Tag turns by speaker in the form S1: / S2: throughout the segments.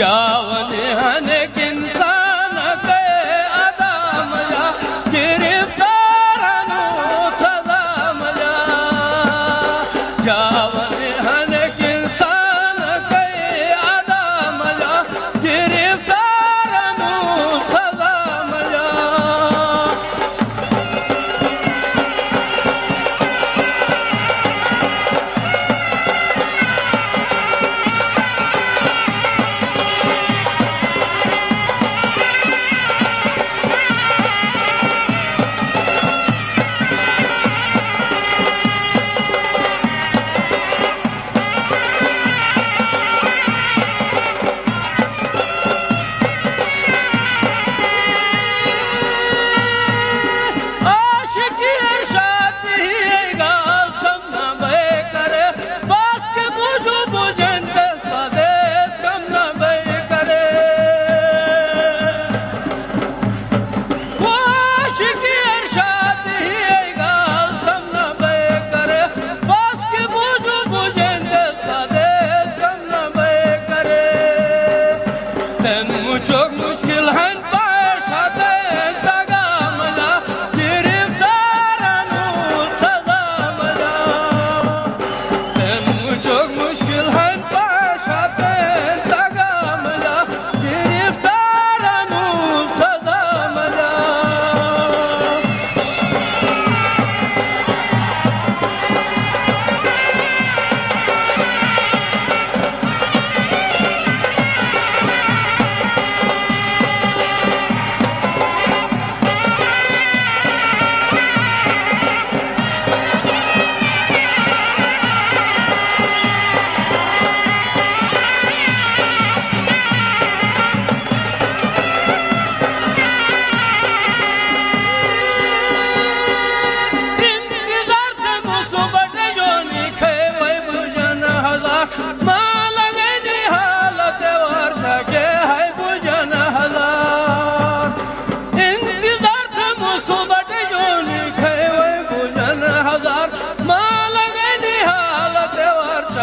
S1: Yeah.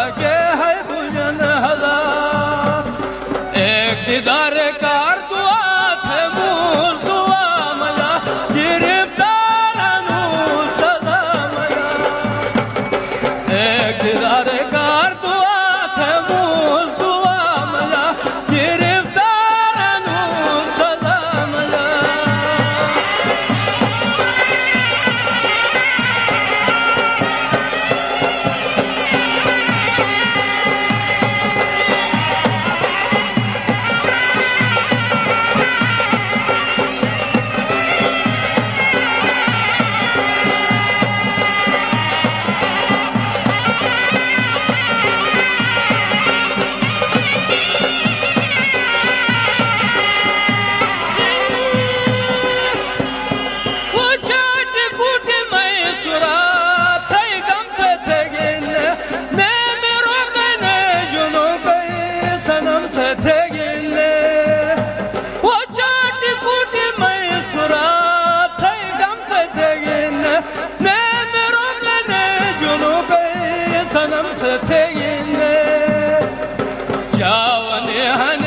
S1: again. يا هني